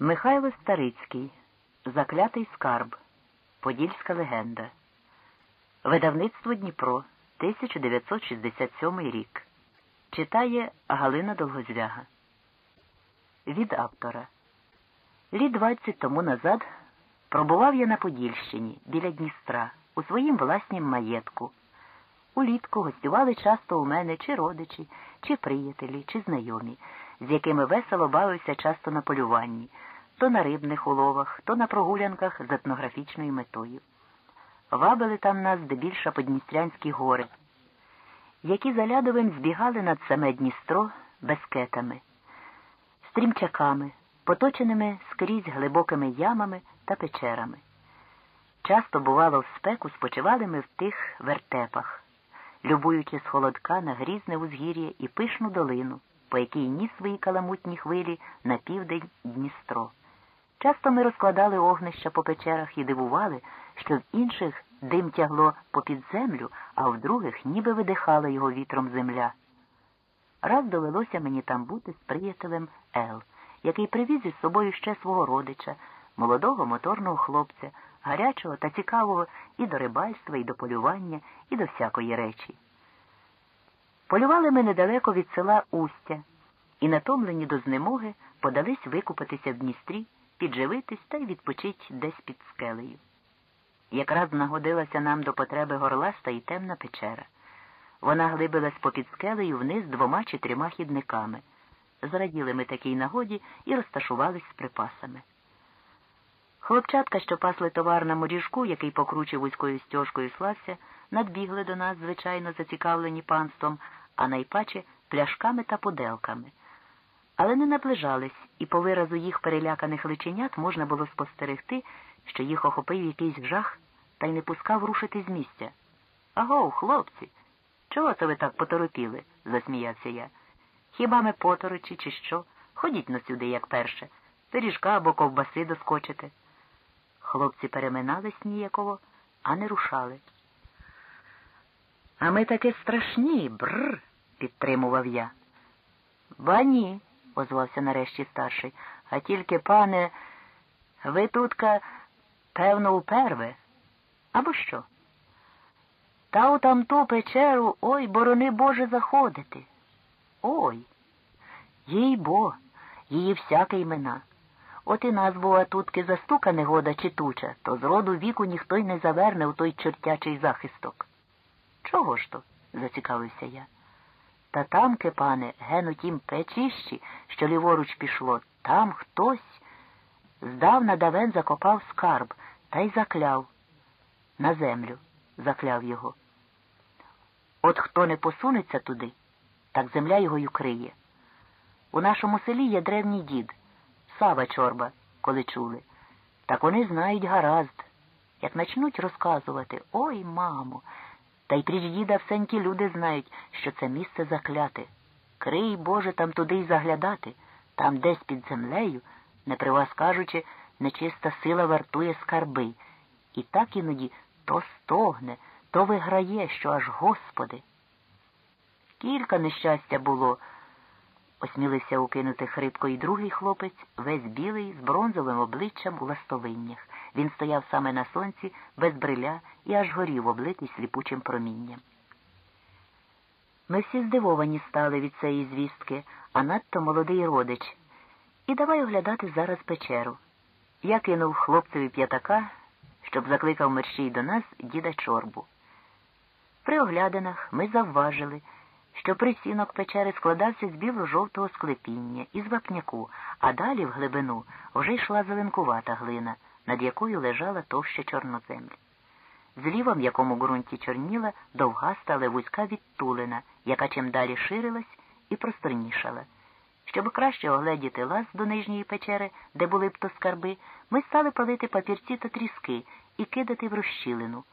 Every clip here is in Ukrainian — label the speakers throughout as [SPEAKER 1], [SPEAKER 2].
[SPEAKER 1] Михайло Старицький. Заклятий скарб. Подільська легенда. Видавництво Дніпро. 1967 рік. Читає Галина Долгозвяга. Від автора. Літ 20 тому назад пробував я на Подільщині біля Дністра у своїм власнім маєтку. Улітку гостювали часто у мене чи родичі, чи приятелі, чи знайомі, з якими весело бавився часто на полюванні, то на рибних уловах, то на прогулянках з етнографічною метою. Вабили там нас здебільша Подністрянські гори, які за лядовим збігали над саме Дністро безкетами, стрімчаками, поточеними скрізь глибокими ямами та печерами. Часто, бувало, в спеку спочивали ми в тих вертепах, любуючи з холодка на грізне узгір'я і пишну долину, по якій ніс свої каламутні хвилі на південь Дністро. Часто ми розкладали огнища по печерах і дивували, що в інших дим тягло попід землю, а в других ніби видихала його вітром земля. Раз довелося мені там бути з приятелем Ел, який привіз із собою ще свого родича, молодого моторного хлопця, гарячого та цікавого і до рибальства, і до полювання, і до всякої речі. Полювали ми недалеко від села Устя і, натомлені до знемоги, подались викупатися в Дністрі, підживитись та й відпочить десь під скелею. Якраз нагодилася нам до потреби горласта і темна печера. Вона глибилась попід скелею вниз двома чи трьома хідниками. Зраділи ми такій нагоді і розташувались з припасами. Хлопчатка, що пасли товар на моріжку, який покручив вузькою стежкою слався, надбігли до нас, звичайно, зацікавлені панством, а найпаче пляшками та поделками. Але не наближались, і по виразу їх переляканих личенят можна було спостерегти, що їх охопив якийсь жах та й не пускав рушити з місця. Агов, хлопці, чого це ви так поторопіли? засміявся я. Хіба ми поторочі, чи що? Ходіть на сюди, як перше, пиріжка або ковбаси доскочите. Хлопці переминались ніяково, а не рушали. А ми таки страшні, бррр, підтримував я. Ба ні, озвався нарешті старший, а тільки, пане, ви тутка, певно, уперве. Або що? Та у тамту печеру ой, борони Боже, заходити. Ой, їй бо, її всяке імена. От і нас, бува, тутки застука негода чи туча, то з роду віку ніхто й не заверне у той чортячий захисток. Чого ж то? зацікавився я. Та тамки, пане, ген у тім печищі, що ліворуч пішло, там хтось здавна давен закопав скарб та й закляв. На землю закляв його. От хто не посунеться туди, так земля його й укриє. У нашому селі є древній дід. Сава чорба, коли чули. Так вони знають гаразд. Як начнуть розказувати Ой, мамо, та й пріч діда всенькі люди знають, що це місце закляте. Крий, Боже, там туди й заглядати, там десь під землею, не при вас кажучи, нечиста сила вартує скарби. І так іноді то стогне, то виграє, що аж Господи. Кілька нещастя було осмілився укинути хрипко і другий хлопець, весь білий, з бронзовим обличчям у ластовиннях. Він стояв саме на сонці, без бриля і аж горів, облитий сліпучим промінням. Ми всі здивовані стали від цієї звістки, а надто молодий родич. І давай оглядати зараз печеру. Я кинув хлопцеві п'ятака, щоб закликав мерщій до нас діда чорбу. При оглядинах ми завважили що присінок печери складався з біло-жовтого склепіння із вапняку, а далі в глибину вже йшла зеленкувата глина, над якою лежала товща чорноземлі. Зліва, в якому ґрунті чорніла, довгаста, але вузька відтулина, яка чим далі ширилась і просторнішала. Щоб краще огледіти лаз до нижньої печери, де були б то скарби, ми стали палити папірці та тріски і кидати в розщілину.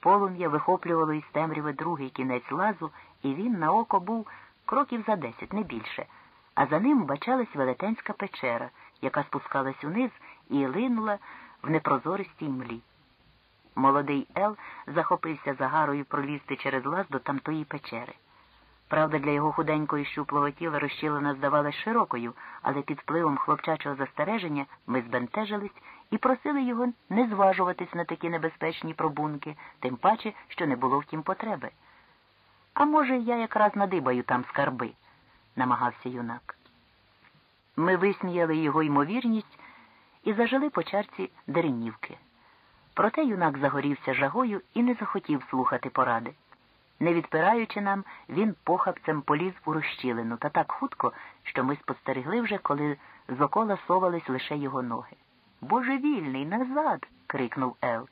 [SPEAKER 1] Полум'я вихоплювало із темряви другий кінець лазу, і він на око був кроків за десять, не більше, а за ним бачалась велетенська печера, яка спускалась униз і линула в непрозористій млі. Молодий Ел захопився загарою пролізти через лаз до тамтої печери. Правда, для його худенького і щуплого тіла розщілина здавалась широкою, але під впливом хлопчачого застереження ми збентежились і просили його не зважуватись на такі небезпечні пробунки, тим паче, що не було втім потреби. А може, я якраз надибаю там скарби, намагався юнак. Ми висміяли його ймовірність і зажили по чарці деренівки. Проте юнак загорівся жагою і не захотів слухати поради. Не відпираючи нам, він похапцем поліз у розщілину та так хутко, що ми спостерегли вже, коли з окола совались лише його ноги. Божевільний, назад. крикнув Ел.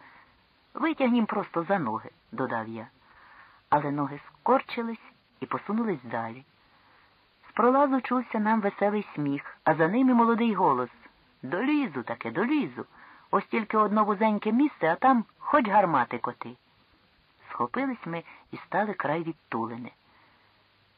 [SPEAKER 1] Витягнім просто за ноги, додав я. Але ноги скорчились і посунулись далі. З пролазу чувся нам веселий сміх, а за ним і молодий голос. Долізу таке, долізу. Ось тільки одно вузеньке місце, а там хоч гармати коти. Схопились ми і стали край відтулини.